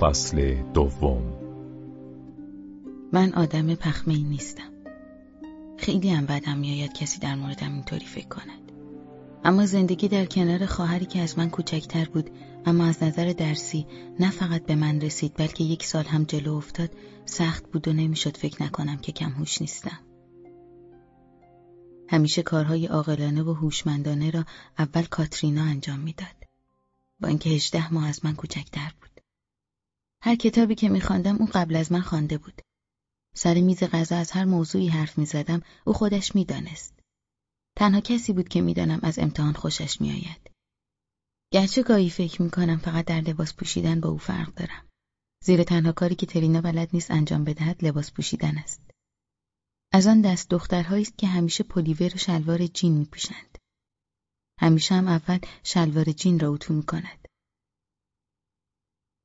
فصل دوم. من آدم پخمه نیستم. خیلی هم بدم میآید کسی در موردم اینطوری فکر کند. اما زندگی در کنار خواهری که از من کوچکتر بود اما از نظر درسی نه فقط به من رسید بلکه یک سال هم جلو افتاد سخت بود و نمی‌شد فکر نکنم که کم هوش نیستم. همیشه کارهای عاقلانه و هوشمندانه را اول کاترینا انجام می‌داد. با اینکه هجده ماه از من کوچکتر بود. هر کتابی که میخواندم او قبل از من خوانده بود. سر میز غذا از هر موضوعی حرف می‌زدم او خودش می‌دانست. تنها کسی بود که می‌دانم از امتحان خوشش میآید. گرچه گاهی فکر می‌کنم فقط در لباس پوشیدن با او فرق دارم. زیرا تنها کاری که ترینا بلد نیست انجام بدهد لباس پوشیدن است. از آن دست دخترهایی است که همیشه پلیور و شلوار جین میپوشند. همیشه هم اول شلوار جین را اتو می‌کند.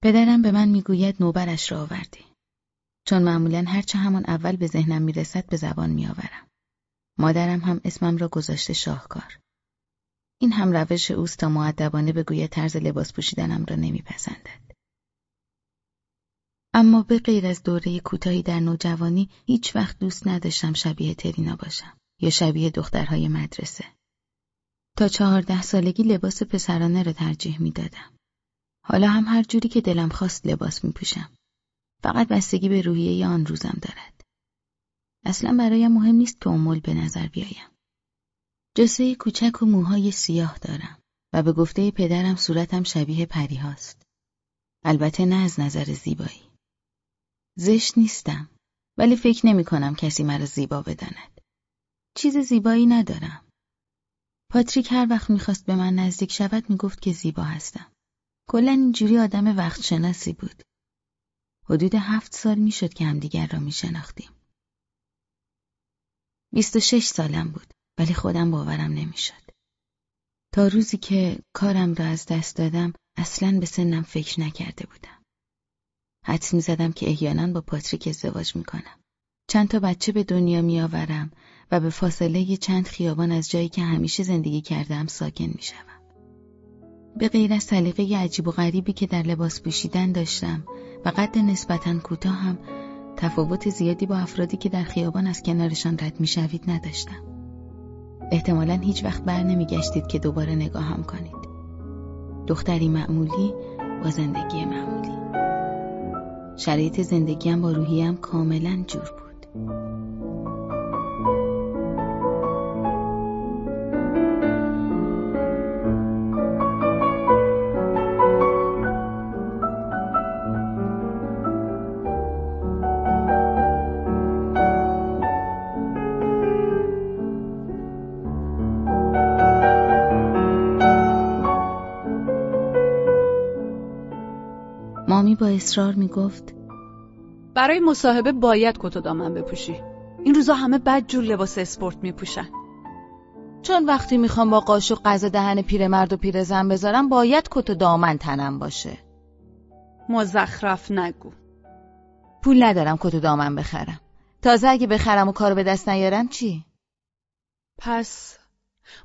پدرم به من می‌گوید نوبرش را آوردی چون معمولا هرچه همان اول به ذهنم می‌رسد به زبان میآورم مادرم هم اسمم را گذاشته شاهکار این هم روش اوست تا معدبانه بگوید طرز لباس پوشیدنم را نمیپسندد اما به غیر از دوره کوتاهی در نوجوانی هیچ وقت دوست نداشتم شبیه ترینا باشم یا شبیه دخترهای مدرسه. تا چهارده سالگی لباس پسرانه را ترجیح می‌دادم. حالا هم هر جوری که دلم خواست لباس می پوشم. فقط بستگی به روحیه آن روزم دارد. اصلا برایم مهم نیست که امول به نظر بیایم. جسه کوچک و موهای سیاه دارم و به گفته پدرم صورتم شبیه پری هاست. البته نه از نظر زیبایی. زشت نیستم ولی فکر نمی کنم کسی مرا زیبا بداند. چیز زیبایی ندارم. پاتریک هر وقت می‌خواست به من نزدیک شود می‌گفت که زیبا هستم. کلا اینجوری آدم وقت شناسی بود. حدود هفت سال می‌شد که همدیگر را میشناختیم. بیست و شش سالم بود ولی خودم باورم نمی‌شد. تا روزی که کارم را از دست دادم اصلا به سنم فکر نکرده بودم. حدس می‌زدم که احیانا با پاتریک ازدواج می‌کنم. چند تا بچه به دنیا میآورم و به فاصله چند خیابان از جایی که همیشه زندگی کردم ساکن می‌شوم. به غیر از سلیقه عجیب و غریبی که در لباس پوشیدن داشتم و قد نسبتا کوتاه هم تفاوت زیادی با افرادی که در خیابان از کنارشان رد می‌شوید نداشتم. احتمالا هیچ وقت بر نمیگشتید که دوباره نگاهم کنید. دختری معمولی با زندگی معمولی. شرایط زندگیم با روحیم کاملا جور بود اصرار می‌گفت. برای مصاحبه باید کت و دامن بپوشی. این روزا همه بد جور لباس اسپورت میپوشن. چون وقتی می‌خوام با قاشق غذا دهن پیرمرد و پیرزن بذارم باید کت و دامن تنم باشه. مزخرف نگو. پول ندارم کت و دامن بخرم. تازه اگه بخرم و کارو به دست نیارم چی؟ پس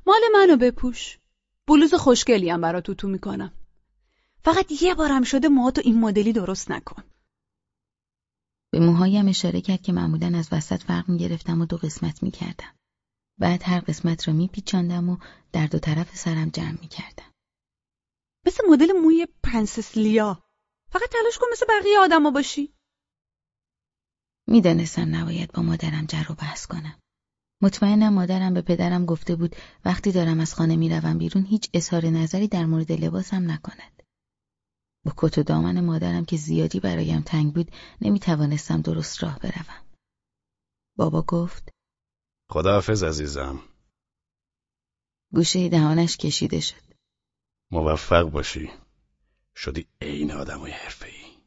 مال منو بپوش. بلوز خوشگلی هم برات تو می‌کنم. فقط یه بارم شده موهاتو این مدلی درست نکن به موهایم اشاره کرد که معمولا از وسط فرق گرفتم و دو قسمت می‌کردم. بعد هر قسمت را میپیچاندم و در دو طرف سرم جمع می‌کردم. مثل مدل موی پرنسس لیا. فقط تلاش کن مثل بقیه آدما باشی. می‌دانستم نباید با مادرم جر و بحث کنم. مطمئنم مادرم به پدرم گفته بود وقتی دارم از خانه می‌روم بیرون هیچ اظهار نظری در مورد لباسم نکند. با کت و دامن مادرم که زیادی برایم تنگ بود نمی توانستم درست راه بروم. بابا گفت خداحافظ عزیزم. گوشه دهانش کشیده شد. موفق باشی. شدی عین آدمای حرفه‌ای.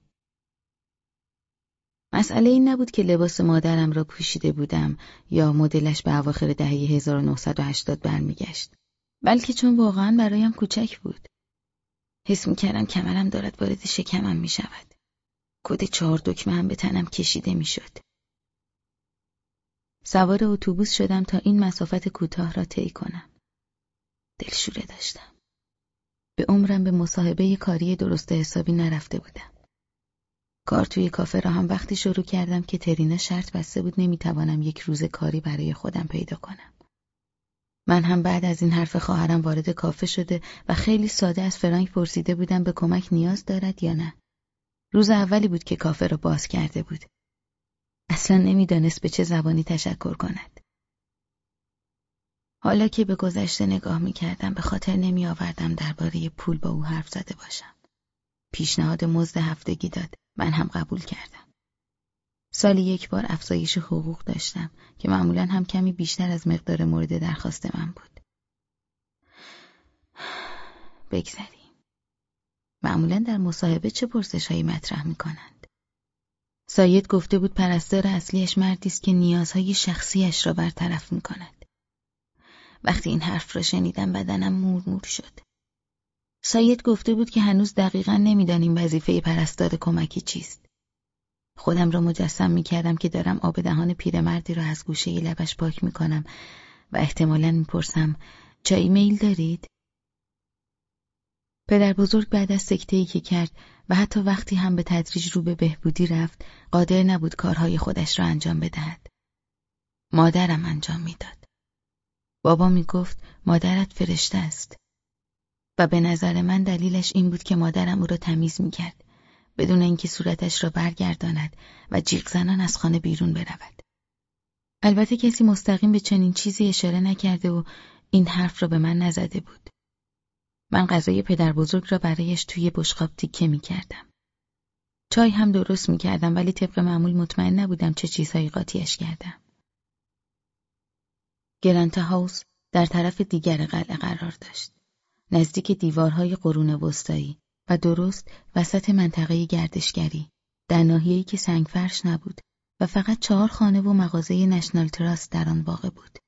مسئله این نبود که لباس مادرم را پوشیده بودم یا مدلش به اواخر دهه 1980 برمیگشت. بلکه چون واقعا برایم کوچک بود. حس می‌کردم کمرم دارد وارد شکمم می‌شود. کد چهار دکمه هم به تنم کشیده می‌شد. سوار اتوبوس شدم تا این مسافت کوتاه را طی کنم. دلشوره داشتم. به عمرم به مصاحبه کاری درست حسابی نرفته بودم. کار توی کافه را هم وقتی شروع کردم که ترینا شرط بسته بود نمی‌توانم یک روز کاری برای خودم پیدا کنم. من هم بعد از این حرف خواهرم وارد کافه شده و خیلی ساده از فرانک پرسیده بودم به کمک نیاز دارد یا نه. روز اولی بود که کافه را باز کرده بود. اصلا نمی‌دانست به چه زبانی تشکر کند. حالا که به گذشته نگاه می کردم به خاطر نمی آوردم درباره پول با او حرف زده باشم. پیشنهاد مزد هفتگی داد من هم قبول کردم. سالی یک بار افزایش حقوق داشتم که معمولا هم کمی بیشتر از مقدار مورد درخواست من بود. بگذریم. معمولا در مصاحبه چه پرسش هایی مطرح می کنند؟ ساید گفته بود پرستار اصلیش مردی است که نیازهای شخصیش را برطرف می کند. وقتی این حرف را شنیدم بدنم مور مور شد. ساید گفته بود که هنوز دقیقا نمی‌دانیم وظیفه پرستار کمکی چیست. خودم را مجسم می کردم که دارم آب دهان پیرمردی را از گوشه لبش پاک می کنم و احتمالا می‌پرسم چای میل دارید؟ پدر بزرگ بعد از سکته که کرد و حتی وقتی هم به تدریج رو به بهبودی رفت قادر نبود کارهای خودش را انجام بدهد. مادرم انجام می‌داد. بابا می گفت مادرت فرشته است. و به نظر من دلیلش این بود که مادرم او را تمیز می کرد بدون اینکه صورتش را برگرداند و جیغ زنان از خانه بیرون برود. البته کسی مستقیم به چنین چیزی اشاره نکرده و این حرف را به من نزده بود. من غذای پدر بزرگ را برایش توی بشقاب تیکه می کردم. چای هم درست می کردم ولی طبق معمول مطمئن نبودم چه چیزهایی قاطیش کردم. گرانت هاوس در طرف دیگر قلعه قرار داشت. نزدیک دیوارهای قرون وسطایی و درست وسط منطقه گردشگری در ناحیه‌ای که سنگفرش نبود و فقط چهار خانه و مغازه نشنال تراست در آن واقع بود.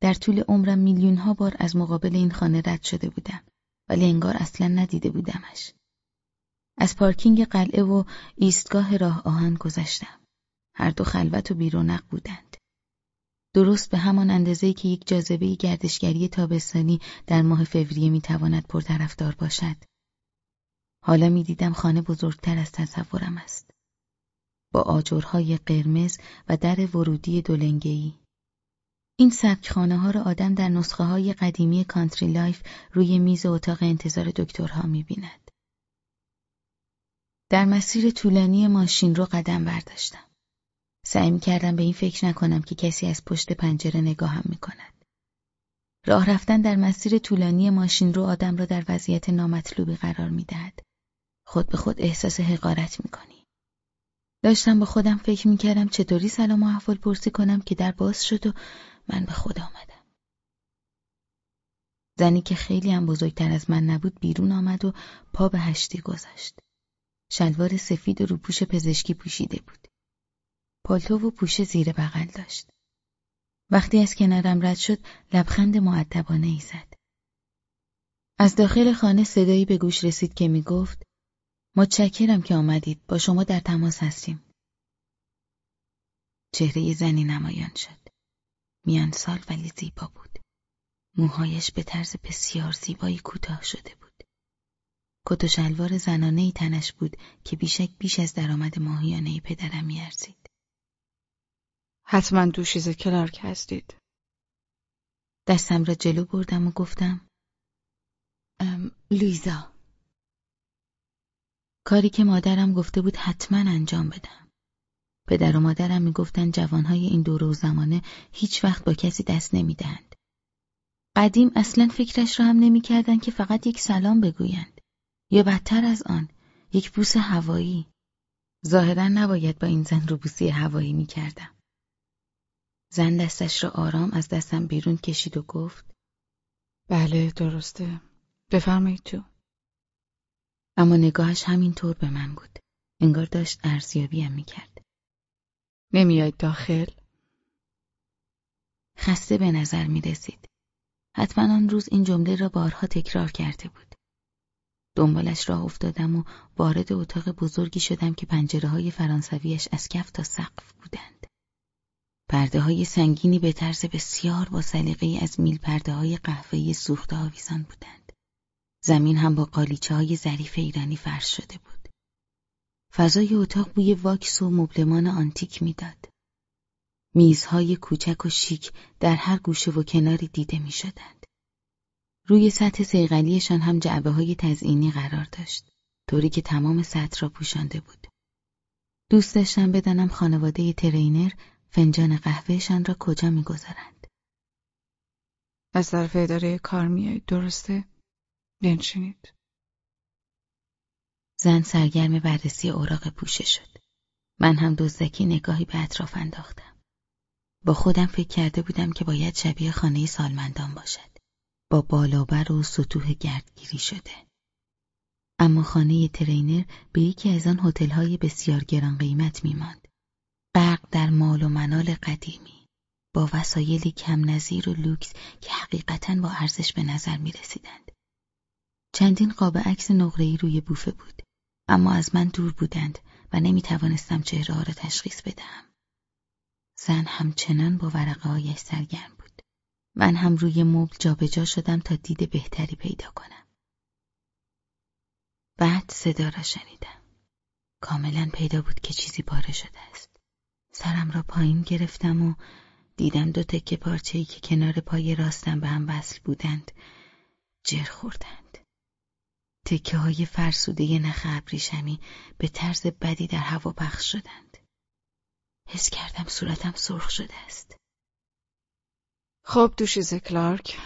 در طول عمرم میلیون ها بار از مقابل این خانه رد شده بودم ولی انگار اصلا ندیده بودمش. از پارکینگ قلعه و ایستگاه راه آهن گذشتم. هر دو خلوت و بیرونق بودند. درست به همان اندازه‌ای که یک جاذبه گردشگری تابستانی در ماه فوریه می‌تواند پرطرفدار باشد. حالا می‌دیدم خانه بزرگتر از تصورم است. با آجرهای قرمز و در ورودی دولنگهی. این سبک خانه ها را آدم در نسخه های قدیمی Country Life روی میز اتاق انتظار دکترها می‌بیند. در مسیر طولانی ماشین رو قدم برداشتم. سعی کردم به این فکر نکنم که کسی از پشت پنجره نگاهم می‌کند. راه رفتن در مسیر طولانی ماشین رو آدم را در وضعیت نامطلوبی قرار می‌دهد. خود به خود احساس حقارت می‌کنی. داشتم با خودم فکر می‌کردم چطوری سلام و احوال پرسی کنم که در باز شد و من به خود آمدم. زنی که خیلی هم بزرگتر از من نبود بیرون آمد و پا به هشتی گذاشت. شلوار سفید و روپوش پزشکی پوشیده بود. پالتو و پوشه زیر بغل داشت. وقتی از کنارم رد شد لبخند معدبانه ای زد. از داخل خانه صدایی به گوش رسید که می گفت متشکرم که آمدید با شما در تماس هستیم. چهره زنی نمایان شد. میان سال ولی زیبا بود. موهایش به طرز بسیار زیبایی کوتاه شده بود. کت و شلوار زنانه ای تنش بود که بیشک بیش از درآمد ماهیانه پدرم میارزید. حتما دوشیز کلارک هستید. دستم را جلو بردم و گفتم لویزا کاری که مادرم گفته بود حتما انجام بدم. پدر و مادرم می‌گفتند جوانهای این دوره و زمانه هیچ وقت با کسی دست نمی‌دهند. قدیم اصلا فکرش را هم نمی‌کردند که فقط یک سلام بگویند. یا بدتر از آن یک بوس هوایی. ظاهرا نباید با این زن رو بوسی هوایی می‌کردم. زن دستش را آرام از دستم بیرون کشید و گفت بله درسته. بفرمایید تو. اما نگاهش همینطور به من بود. انگار داشت ارزیابیم می‌کرد. نمیاید داخل؟ خسته به نظر می رسید. حتما آن روز این جمله را بارها تکرار کرده بود. دنبالش راه افتادم و وارد اتاق بزرگی شدم که پنجره های فرانسویش از کف تا سقف بودند. پرده های سنگینی به طرز بسیار با سلیقه از میل پرده های قهوه‌ای سوخته آویزان بودند. زمین هم با قالیچه های ظریف ایرانی فرش شده بود. فضای اتاق بوی واکس و مبلمان آنتیک می‌داد. میزهای کوچک و شیک در هر گوشه و کناری دیده می شدند. روی سطح سیغلیشان هم جعبه های تزئینی قرار داشت. طوری که تمام سطح را پوشانده بود. دوست داشتم بدانم خانواده ترینر فنجان قهوهشان را کجا می‌گذارند. از طرف اداره کار میایید درسته؟ بنشینید. زن سرگرم بررسی اوراق پوشه شد. من هم دزدکی نگاهی به اطراف انداختم. با خودم فکر کرده بودم که باید شبیه خانه سالمندان باشد. با بالابر و سطوح گردگیری شده. اما خانه ترینر به یکی از آن هتل‌های بسیار گران قیمت میماند. غرق در مال و منال قدیمی با وسایلی کم نظیر و لوکس که حقیقتا با ارزش به نظر می رسیدند. چندین قاب عکس نقره‌ای روی بوفه بود اما از من دور بودند و نمی توانستم را تشخیص بدهم. زن همچنان با ورقه هایش سرگرم بود. من هم روی مبل جابجا شدم تا دید بهتری پیدا کنم. بعد صدا را شنیدم. کاملا پیدا بود که چیزی پاره شده است. سرم را پایین گرفتم و دیدم دو تکه پارچه‌ای که کنار پای راستم به هم وصل بودند جر خوردند. تکه های فرسوده نخ ابریشمی به طرز بدی در هوا پخش شدند. حس کردم صورتم سرخ شده است. خب دوشیز کلارک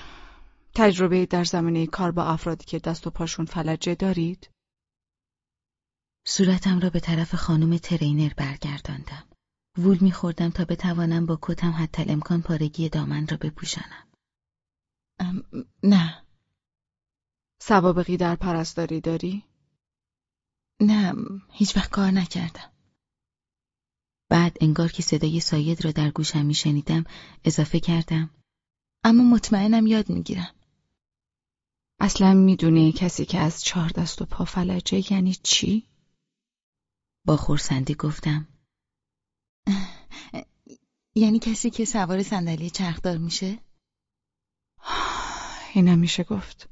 تجربه در زمینه کار با افرادی که دست و پاشون فلجه دارید؟ صورتم را به طرف خانم ترینر برگرداندم. وول میخوردم تا بتوانم با کتم حتی امکان پارگی دامن را بپوشانم. نه. سوابقی در پرستاری داری؟ نه، هیچ وقت کار نکردم. بعد انگار که صدای ساید را در گوشم میشنیدم اضافه کردم. اما مطمئنم یاد می‌گیرم. اصلا می‌دونی کسی که از چهار دست و پا فلجه یعنی چی؟ با خورسندی گفتم یعنی کسی که سوار صندلی چرخدار میشه؟ اینم میشه گفت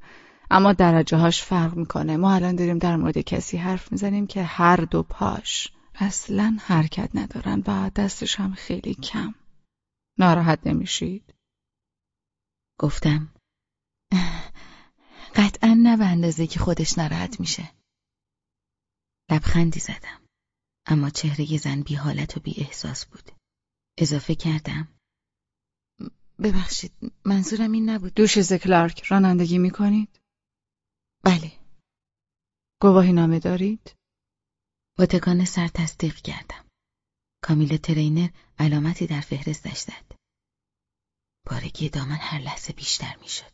اما درجه هاش فرق می‌کنه ما الان داریم در مورد کسی حرف می‌زنیم که هر دو پاش اصلا حرکت ندارن و دستش هم خیلی کم ناراحت نمیشید؟ گفتم قطعا نه به اندازه که خودش ناراحت میشه لبخندی زدم اما چهره زن بی حالت و بی احساس بود. اضافه کردم. ببخشید منظورم این نبود. دوشیز کلارک رانندگی می کنید؟ بله. گواهی نامه دارید؟ با تکان سر تصدیق کردم. کامیل ترینر علامتی در فهرستش زد. بارگی دامن هر لحظه بیشتر می‌شد.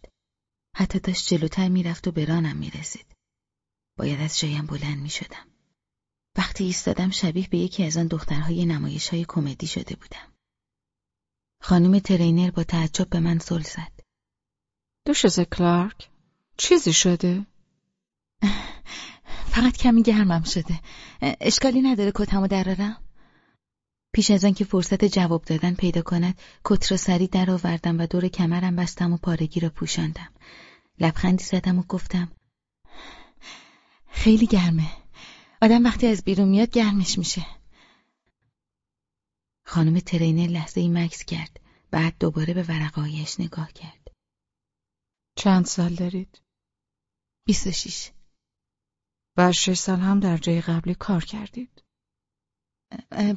حتی داشت جلوتر می‌رفت و به رانم می‌رسید. باید از جایم بلند می‌شدم. وقتی ایستادم شبیه به یکی از آن دخترهای نمایش های کمدی شده بودم. خانم ترینر با تعجب به من زل زد. دوشز کلارک چیزی شده؟ فقط کمی گرمم شده. اشکالی نداره کتمو درارم؟ پیش از آنکه فرصت جواب دادن پیدا کند کت را سری درآوردم و دور کمرم بستم و پارگی را پوشاندم. لبخندی زدم و گفتم خیلی گرمه. آدم وقتی از بیرون میاد گرمش میشه. خانم ترینر لحظه ای مکس کرد. بعد دوباره به ورقایش نگاه کرد. چند سال دارید؟ بیست و شیش. و شش سال هم در جای قبلی کار کردید؟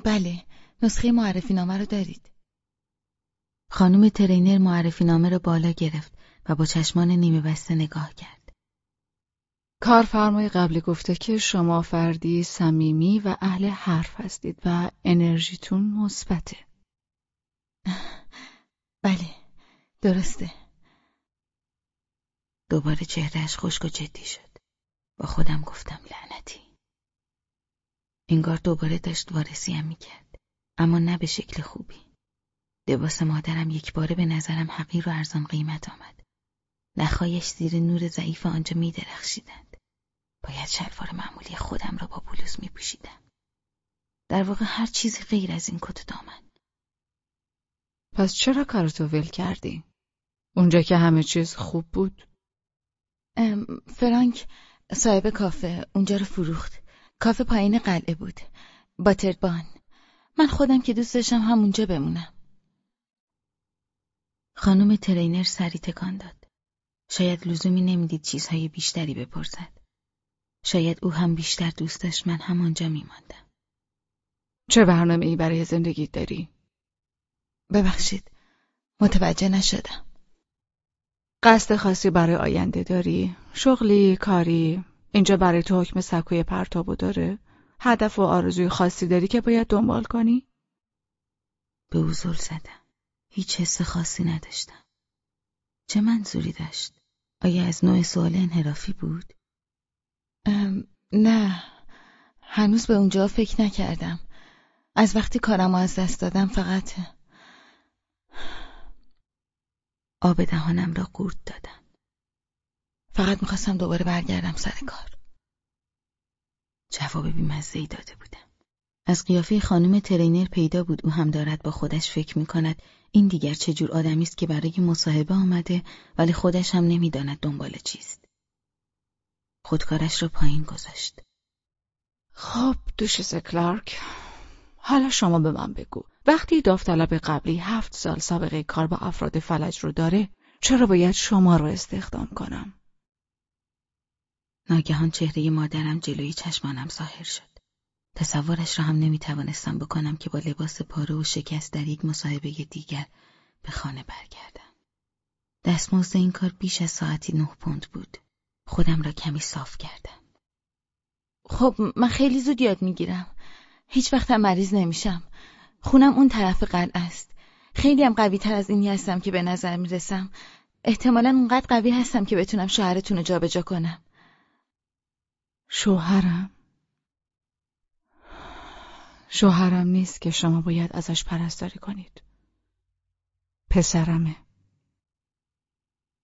بله. نسخه معرفی نامه رو دارید. خانم ترینر معرفی نامه رو بالا گرفت و با چشمان نیمه بسته نگاه کرد. کارفرمای قبلی گفته که شما فردی صمیمی و اهل حرف هستید و انرژیتون مثبته. بله، درسته. دوباره چهرهش خشک و جدی شد. با خودم گفتم لعنتی. انگار دوباره داشت وارسیم می‌کرد. اما نه به شکل خوبی. لباس مادرم یک باره به نظرم حقیر و ارزان قیمت آمد. نخایش زیر نور ضعیف آنجا می درخشیدند. باید شلوار معمولی خودم را با بلوز می پوشیدم. در واقع هر چیزی غیر از این کت دامن. پس چرا کارتو ول کردی؟ اونجا که همه چیز خوب بود؟ فرانک صاحب کافه اونجا رو فروخت. کافه پایین قلعه بود. باتربان. من خودم که دوست داشتم همونجا بمونم. خانم ترینر سری تکان داد. شاید لزومی نمی‌دید چیزهای بیشتری بپرسد. شاید او هم بیشتر دوست داشت من همانجا میماندم. چه برنامه ای برای زندگی داری؟ ببخشید. متوجه نشدم. قصد خاصی برای آینده داری؟ شغلی، کاری؟ اینجا برای تو حکم سکوی پرتابو داره؟ هدف و آرزوی خاصی داری که باید دنبال کنی؟ به او زدم. هیچ حس خاصی نداشتم. چه منظوری داشت؟ آیا از نوع سوال انحرافی بود؟ نه هنوز به اونجا فکر نکردم از وقتی کارم از دست دادم فقط آب دهانم را قورت دادم. فقط می‌خواستم دوباره برگردم سر کار. جواب بیمزه ای داده بودم. از قیافه خانم ترینر پیدا بود. او هم دارد با خودش فکر می‌کند. این دیگر چه جور آدمی است که برای مصاحبه آمده ولی خودش هم نمی‌داند دنبال چیست. خودکارش را پایین گذاشت. خب دوشیز کلارک حالا شما به من بگو. وقتی داوطلب قبلی هفت سال سابقه کار با افراد فلج رو داره چرا باید شما رو استخدام کنم؟ ناگهان چهره مادرم جلوی چشمانم ظاهر شد. تصورش را هم نمی توانستم بکنم که با لباس پاره و شکست در یک مصاحبه دیگر به خانه برگردم. دستمزد این کار بیش از ساعتی نه پوند بود. خودم را کمی صاف کردم. خب من خیلی زود یاد می‌گیرم. هیچ وقتم مریض نمیشم. خونم اون طرف قلعه است. خیلی هم قوی تر از اینی هستم که به نظر می‌رسم. احتمالا اونقدر قوی هستم که بتونم شوهرتون رو جابجا کنم. شوهرم شوهرم نیست که شما باید ازش پرستاری کنید. پسرمه.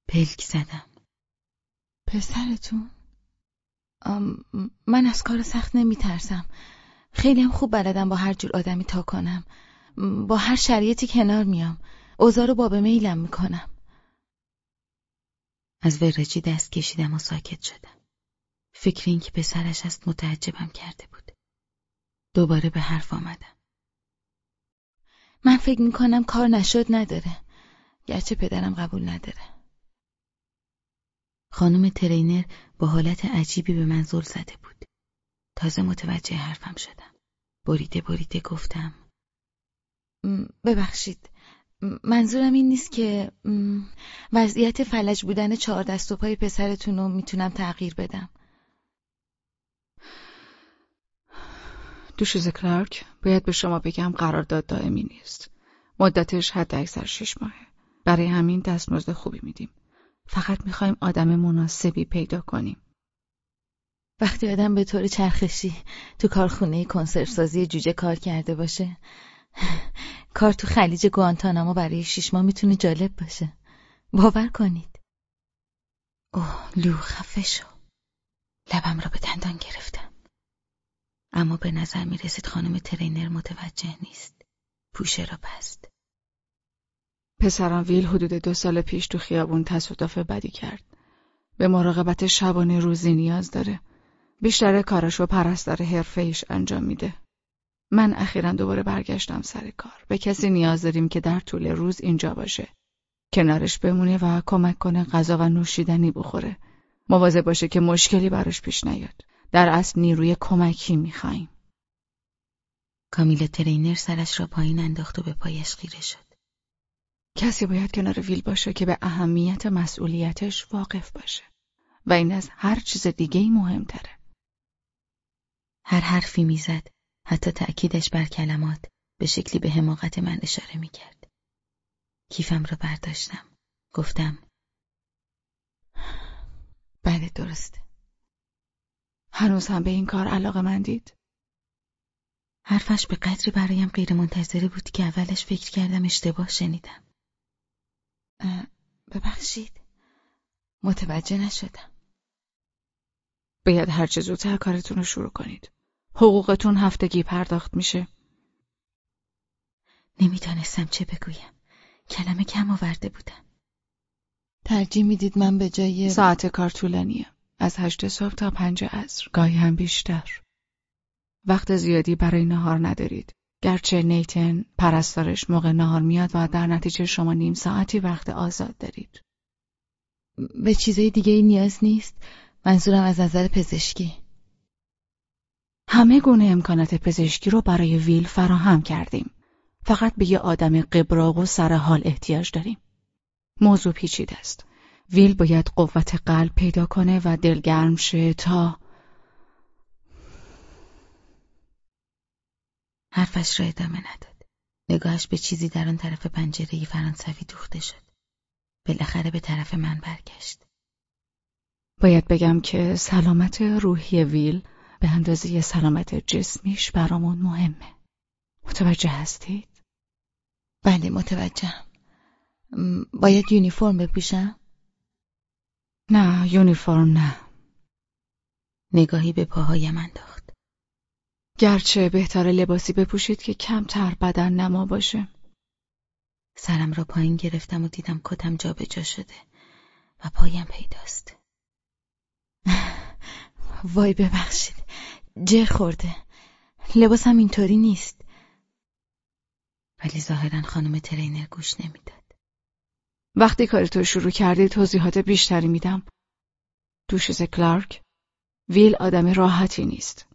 پلک زدم. پسرتون؟ من از کار سخت نمی ترسم. خیلی هم خوب بلدم با هر جور آدمی تا کنم. با هر شریعتی کنار میام. اوزار رو باب میلم می‌کنم. از ورجی دست کشیدم و ساکت شدم. فکر این که پسرش است متعجبم کرده بود. دوباره به حرف آمدم. من فکر می‌کنم کار نشد نداره. گرچه پدرم قبول نداره. خانم ترینر با حالت عجیبی به من زل زده بود. تازه متوجه حرفم شدم. بریده بریده گفتم. ببخشید. منظورم این نیست که وضعیت فلج بودن چهار دست و پای پسرتون رو می‌تونم تغییر بدم. دوشیز کلارک باید به شما بگم قرارداد دائمی نیست. مدتش حد اکثر شش ماهه. برای همین دستمزد خوبی میدیم. فقط می‌خوایم آدم مناسبی پیدا کنیم. وقتی آدم به طور چرخشی تو کارخونه کنسرسازی جوجه کار کرده باشه کار تو خلیج گوانتانامو برای شیش ماه می‌تونه جالب باشه. باور کنید. اوه لو خفه شو. لبم را به دندان گرفتم. اما به نظر می رسید خانم ترینر متوجه نیست. پوشه را بست. پسرم ویل حدود دو سال پیش تو خیابون تصادف بدی کرد. به مراقبت شبانه روزی نیاز داره. بیشتر کارش و پرستار حرفه انجام میده. من اخیرا دوباره برگشتم سر کار. به کسی نیاز داریم که در طول روز اینجا باشه. کنارش بمونه و کمک کنه غذا و نوشیدنی بخوره. مواظب باشه که مشکلی براش پیش نیاد. در اصل نیروی کمکی می‌خوایم. کامیل ترینر سرش را پایین انداخت و به پایش خیره شد. کسی باید کنار ویل باشه که به اهمیت مسئولیتش واقف باشه و این از هر چیز دیگه ای مهمتره. هر حرفی می‌زد حتی تأکیدش بر کلمات به شکلی به حماقت من اشاره می‌کرد. کیفم را برداشتم. گفتم بله درسته. هنوز هم به این کار علاقه مندید؟ حرفش به قدری برایم غیر منتظره بود که اولش فکر کردم اشتباه شنیدم. ببخشید متوجه نشدم باید هر چه زودتر کارتون رو شروع کنید. حقوقتون هفتگی پرداخت میشه. نمی‌دانستم چه بگویم. کلمه کم آورده بودم ترجیح می‌دید من به جای ساعت کار طولانیه. از هشت صبح تا پنج عصر. گاهی هم بیشتر. وقت زیادی برای نهار ندارید. گرچه نیتن پرستارش موقع نهار میاد و در نتیجه شما نیم ساعتی وقت آزاد دارید. به چیزای دیگه ای نیاز نیست. منظورم از نظر پزشکی. همه گونه امکانات پزشکی رو برای ویل فراهم کردیم. فقط به یه آدم قبراق و سرحال احتیاج داریم. موضوع پیچیده است. ویل باید قوت قلب پیدا کنه و دلگرم شه تا حرفش را ادامه نداد. نگاهش به چیزی در آن طرف پنجره فرانسوی دوخته شد. بالاخره به طرف من برگشت. باید بگم که سلامت روحی ویل به اندازه سلامت جسمیش برامون مهمه. متوجه هستید؟ بله متوجهم. باید یونیفرم بپوشم؟ نه یونیفرم نه. نگاهی به پاهایم انداخت. گرچه بهتر لباسی بپوشید که کمتر بدن نما باشه. سرم را پایین گرفتم و دیدم کتم جابجا شده و پایم پیداست. وای ببخشید. جر خورده. لباسم اینطوری نیست. ولی ظاهرا خانم ترینر گوش نمی‌داد. وقتی کارتو شروع کردی توضیحات بیشتری میدم. دوشیز کلارک ویل آدم راحتی نیست.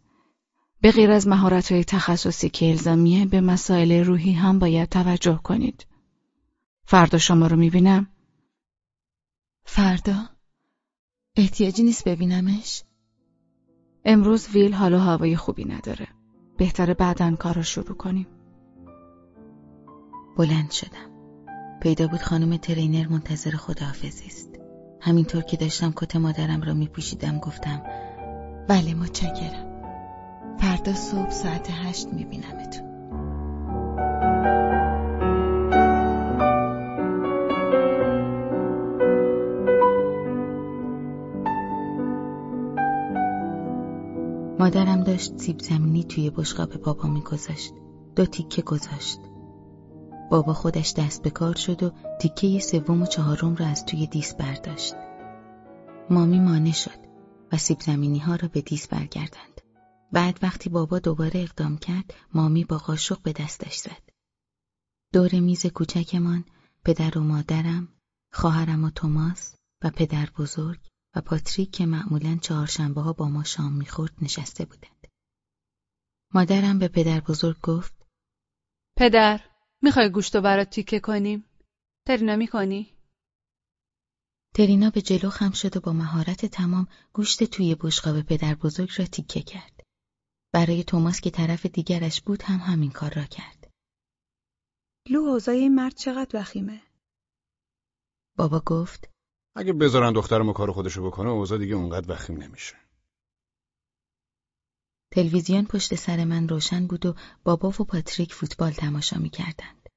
به غیر از مهارت‌های تخصصی که الزامیه به مسائل روحی هم باید توجه کنید. فردا شما رو می‌بینم؟ فردا؟ احتیاجی نیست ببینمش؟ امروز ویل حال و هوای خوبی نداره. بهتره بعدا کار رو شروع کنیم. بلند شدم. پیدا بود خانم ترینر منتظر خداحافظی است. همینطور که داشتم کت مادرم را میپوشیدم گفتم بله متشکرم. فردا صبح ساعت هشت میبینمتون. مادرم داشت سیب زمینی توی بشقاب بابا میگذاشت. دو تیکه گذاشت. بابا خودش دست به کار شد و تیکه سوم و چهارم را از توی دیس برداشت. مامی مانع شد و سیب زمینی ها را به دیس برگردند. بعد وقتی بابا دوباره اقدام کرد مامی با قاشق به دستش زد. دور میز کوچکمان پدر و مادرم، خواهرم و توماس و پدر بزرگ و پاتریک که معمولا چهارشنبه ها با ما شام می‌خورد نشسته بودند. مادرم به پدر بزرگ گفت پدر می‌خوای گوشتو برات تیکه کنیم؟ ترینا می‌کنی؟ ترینا به جلو خم شد و با مهارت تمام گوشت توی بشقاب پدر بزرگ را تیکه کرد. برای توماس که طرف دیگرش بود هم همین کار را کرد. لو اوضاع این مرد چقدر وخیمه؟ بابا گفت اگه بذارن دخترمو کار خودشو بکنه اوضاع دیگه اونقدر وخیم نمیشه. تلویزیون پشت سر من روشن بود و بابا و پاتریک فوتبال تماشا می‌کردند.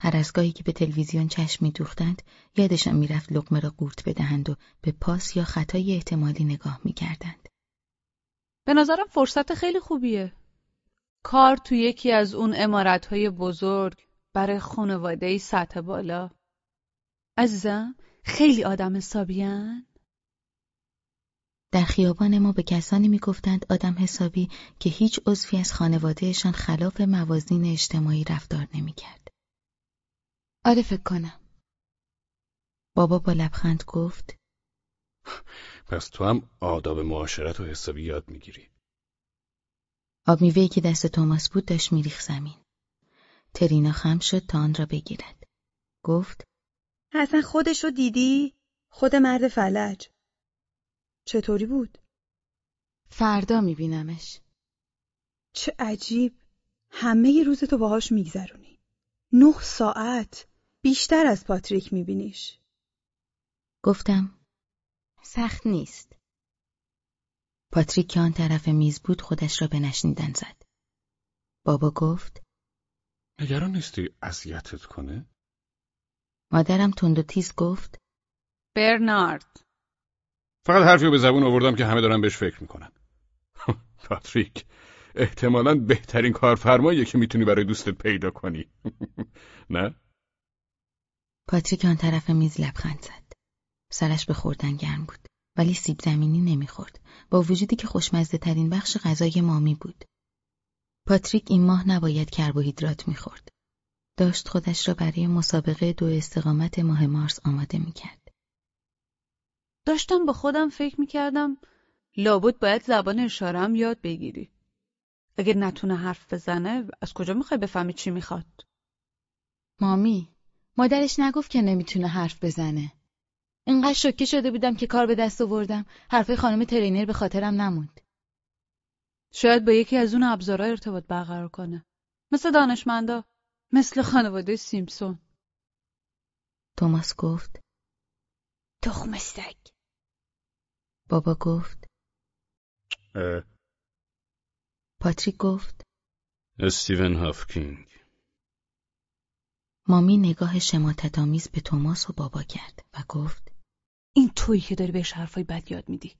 هر از گاهی که به تلویزیون چشم میدوختند یادشان می‌رفت لقمه را قورت بدهند و به پاس یا خطای احتمالی نگاه می‌کردند. به نظرم فرصت خیلی خوبیه. کار تو یکی از اون امارتهای بزرگ برای خانواده سطح بالا. عزیزم خیلی آدم حسابیان؟ در خیابان ما به کسانی می‌گفتند آدم حسابی که هیچ عضوی از خانوادهشان خلاف موازین اجتماعی رفتار نمی‌کرد. آره فکر کنم. بابا با لبخند گفت پس تو هم آداب معاشرت و حسابی یاد می‌گیری. آب میوهی که دست توماس بود داشت میریخ زمین. ترینا خم شد تا آن را بگیرد. گفت اصلا خودشو دیدی؟ خود مرد فلج. چطوری بود؟ فردا میبینمش. چه عجیب. همه ی روز تو باهاش میگذرونی. نه ساعت. بیشتر از پاتریک میبینیش. گفتم سخت نیست. پاتریک که آن طرف میز بود خودش را به نشنیدن زد. بابا گفت نگران نیستی اذیتت کنه؟ مادرم تند و تیز گفت برنارد فقط حرفی به زبون آوردم که همه دارن بهش فکر می‌کنن. پاتریک احتمالا بهترین کارفرماییه که می‌تونی برای دوستت پیدا کنی. نه؟ پاتریک آن طرف میز لبخند زد. سرش به خوردن گرم بود. ولی سیب زمینی نمی‌خورد. با وجودی که خوشمزه ترین بخش غذای مامی بود. پاتریک این ماه نباید کربوهیدرات می‌خورد. داشت خودش را برای مسابقه دو استقامت ماه مارس آماده می‌کرد. داشتم با خودم فکر می‌کردم لابد باید زبان اشارم یاد بگیری. اگر نتونه حرف بزنه از کجا می‌خوای بفهمی چی می‌خواد؟ مامی مادرش نگفت که نمی‌تونه حرف بزنه. اینقدر شوکه شده بودم که کار به دست آوردم حرفای خانم ترینر به خاطرم نموند. شاید با یکی از اون ابزارها ارتباط برقرار کنه. مثل دانشمندا، مثل خانواده سیمپسون. توماس گفت تخم سگ. بابا گفت اه، پاتریک گفت استیون هافکینگ مامی نگاه شماتتآمیز به توماس و بابا کرد و گفت این تویی که داری بهش حرفای بد یاد میدی.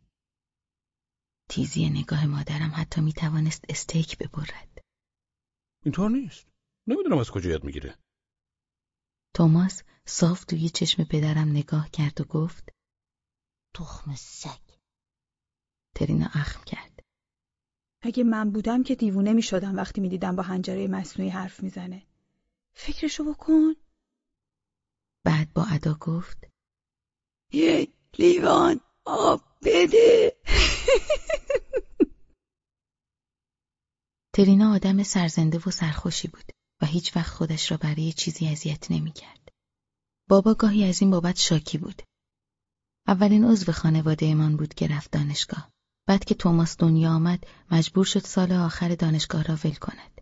تیزی نگاه مادرم حتی می توانست استیک ببرد. اینطور نیست نمی‌دونم از کجا یاد می‌گیره توماس صاف توی چشم پدرم نگاه کرد و گفت تخم سگ. ترینا اخم کرد. اگه من بودم که دیوونه می شدم وقتی می دیدم با هنجره مصنوعی حرف می‌زنه. فکرشو بکن. بعد با ادا گفت یه لیوان آب بده. ترینا آدم سرزنده و سرخوشی بود و هیچ وقت خودش را برای چیزی اذیت نمی کرد. بابا گاهی از این بابت شاکی بود. اولین عضو خانواده من بود که رفت دانشگاه. بعد که توماس دنیا آمد مجبور شد سال آخر دانشگاه را ول کند.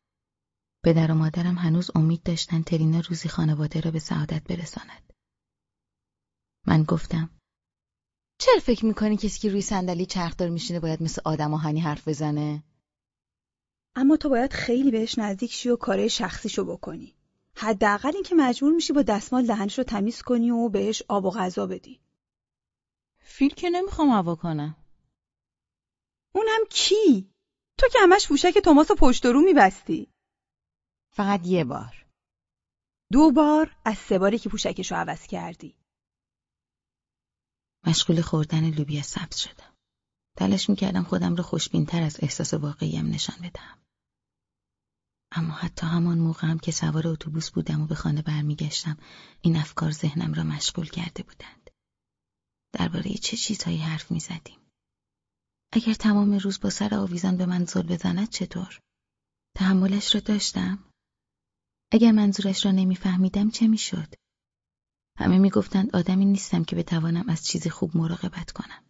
پدر و مادرم هنوز امید داشتن ترینا روزی خانواده را به سعادت برساند. من گفتم چرا فکر می‌کنی کسی که روی صندلی چرخدار میشینه باید مثل آدم آهنی حرف بزنه؟ اما تو باید خیلی بهش نزدیک شی و کارهای شخصیشو بکنی. حداقل اینکه مجبور میشی با دستمال دهنش رو تمیز کنی و بهش آب و غذا بدی. فیل که نمی‌خوام هوا کنم. اونم کی؟ تو که همش پوشک توماس و پشت و رو میبستی. فقط یه بار. دو بار از سه باری که پوشکشو عوض کردی. مشغول خوردن لوبیا سبز شدم. تلاش می‌کردم خودم را خوشبینتر از احساس واقعیم نشان بدهم. اما حتی همان موقع هم که سوار اتوبوس بودم و به خانه برمیگشتم این افکار ذهنم را مشغول کرده بودند. درباره چه چیزهایی حرف می‌زدیم؟ اگر تمام روز با سر آویزان به من زل بزند چطور؟ تحملش را داشتم؟ اگر منظورش را نمیفهمیدم چه می‌شد؟ همه می‌گفتند آدمی نیستم که بتوانم از چیزی خوب مراقبت کنم.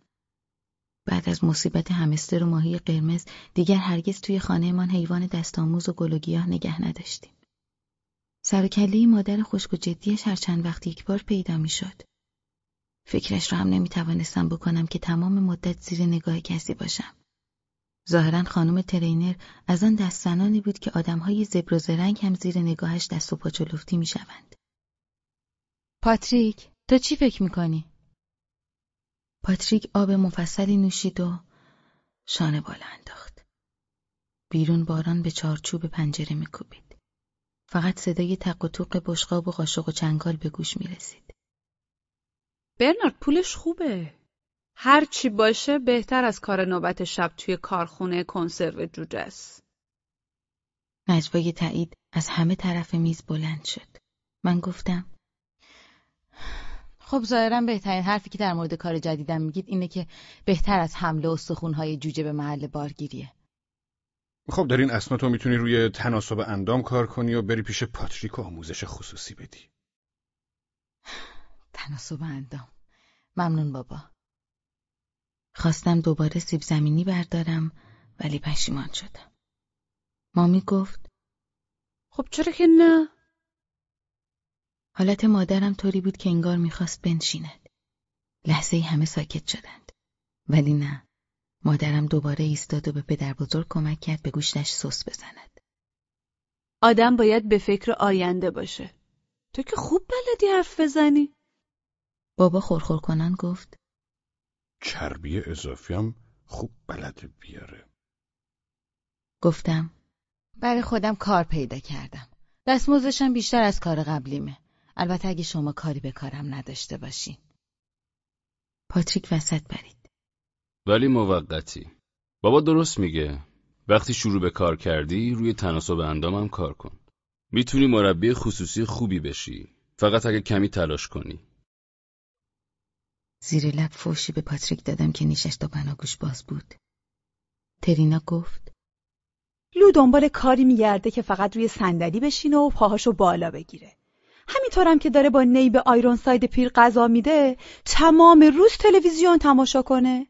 بعد از مصیبت همستر و ماهی قرمز دیگر هرگز توی خانهمان حیوان دستآموز و گل و گیاه نگه نداشتیم. سر و کله مادر خشک و جدیش هر چند وقت یک بار پیدا می‌شد. فکرش را هم نمی‌توانستم بکنم که تمام مدت زیر نگاه کسی باشم. ظاهرا خانم ترینر از آن دستزنانی بود که آدمهای زبر و زرنگ هم زیر نگاهش دست و پا جلفتی می‌شوند. پاتریک تو چی فکر می‌کنی؟ پاتریک آب مفصلی نوشید و شانه بالا انداخت. بیرون باران به چارچوب پنجره میکوبید. فقط صدای تق و توق بشقاب و قاشق و چنگال به گوش می‌رسید. برنارد پولش خوبه. هر چی باشه بهتر از کار نوبت شب توی کارخونه کنسرو جوجه است. نجوای تایید از همه طرف میز بلند شد. من گفتم خب ظاهرا بهترین حرفی که در مورد کار جدیدم میگید اینه که بهتر از حمله استخونهای جوجه به محل بارگیریه. خب در این اسنا تو می‌تونی روی تناسب اندام کار کنی و بری پیش پاتریک و آموزش خصوصی بدی تناسب اندام. ممنون بابا. خواستم دوباره سیب زمینی بردارم ولی پشیمان شدم. مامی گفت خب چرا که نه؟ حالت مادرم طوری بود که انگار می‌خواست بنشیند. لحظه همه ساکت شدند. ولی نه. مادرم دوباره ایستاد و به پدر بزرگ کمک کرد به گوشتش سس بزند. آدم باید به فکر آینده باشه. تو که خوب بلدی حرف بزنی. بابا خورخور کنان گفت چربی اضافی هم خوب بلده بیاره گفتم برای خودم کار پیدا کردم. دستمزدشم بیشتر از کار قبلیمه. البته اگه شما کاری به کارم نداشته باشین. پاتریک وسط برید. ولی موقتی بابا درست میگه وقتی شروع به کار کردی روی تناسب اندامم کار کن. می‌تونی مربی خصوصی خوبی بشی. فقط اگه کمی تلاش کنی. زیر لب فوشی به پاتریک دادم که نیشش تا بناگوش باز بود. ترینا گفت لو دنبال کاری میگرده که فقط روی صندلی بشینه و پاهاشو بالا بگیره. همینطورم که داره با نی به آیرون ساید پیر غذا میده تمام روز تلویزیون تماشا کنه.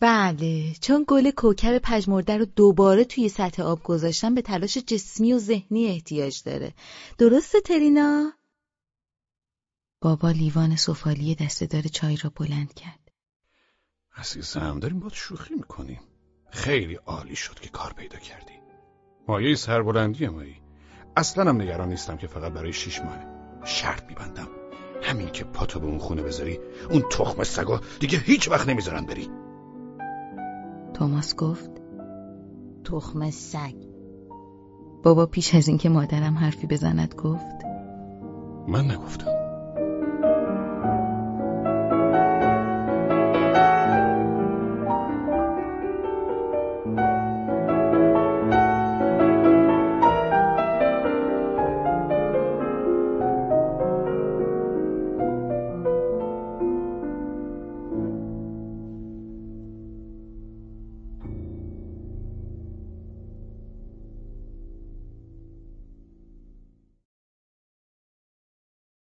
بله چون گل کوکب پژمرده رو دوباره توی سطح آب گذاشتن به تلاش جسمی و ذهنی احتیاج داره. درسته ترینا؟ بابا لیوان سفالی دستهدار چای را بلند کرد. عزیزم داریم باید شوخی می‌کنیم. خیلی عالی شد که کار پیدا کردی. مایه سربلندی مایی. اصلا هم نگران نیستم که فقط برای شیش ماه شرط میبندم. همین که پاتو به اون خونه بذاری اون تخم سگا دیگه هیچ وقت نمی‌ذارن بری. توماس گفت تخم سگ. بابا پیش از اینکه مادرم حرفی بزند گفت من نگفتم.